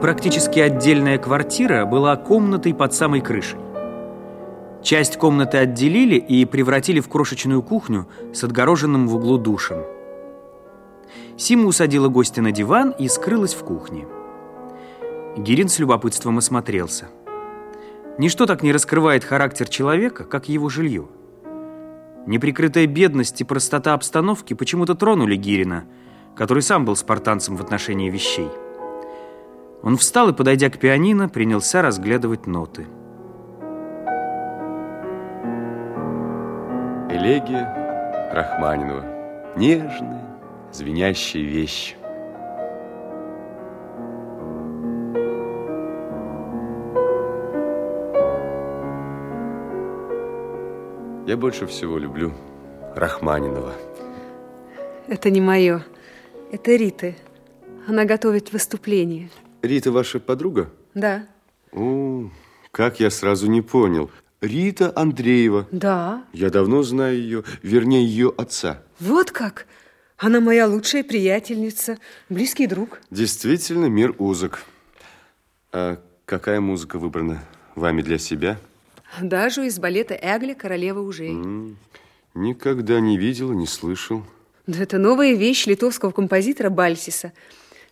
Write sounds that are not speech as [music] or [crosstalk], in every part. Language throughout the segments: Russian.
практически отдельная квартира была комнатой под самой крышей. Часть комнаты отделили и превратили в крошечную кухню с отгороженным в углу душем. Сима усадила гостя на диван и скрылась в кухне. Гирин с любопытством осмотрелся. Ничто так не раскрывает характер человека, как его жилье. Неприкрытая бедность и простота обстановки почему-то тронули Гирина, который сам был спартанцем в отношении вещей. Он встал и, подойдя к пианино, принялся разглядывать ноты. Элегия Рахманинова. Нежная, звенящая вещь. Я больше всего люблю Рахманинова. Это не мое. Это Риты. Она готовит выступление. Рита ваша подруга? Да. О, как я сразу не понял. Рита Андреева. Да. Я давно знаю ее, вернее, ее отца. Вот как? Она моя лучшая приятельница, близкий друг. Действительно, мир узок. А какая музыка выбрана вами для себя? Даже из балета Эгли «Королева ужей». М, Никогда не видел, не слышал. Да это новая вещь литовского композитора Бальсиса.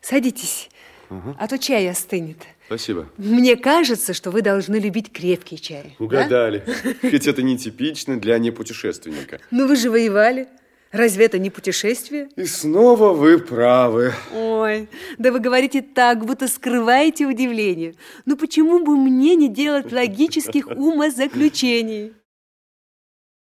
Садитесь, а то чай остынет. Спасибо. Мне кажется, что вы должны любить крепкий чай. да? Угадали. Хоть это нетипично для непутешественника. Ну вы же воевали. Разве это не путешествие? И снова вы правы. Ой, да вы говорите так, будто скрываете удивление. Ну почему бы мне не делать логических [laughs] умозаключений?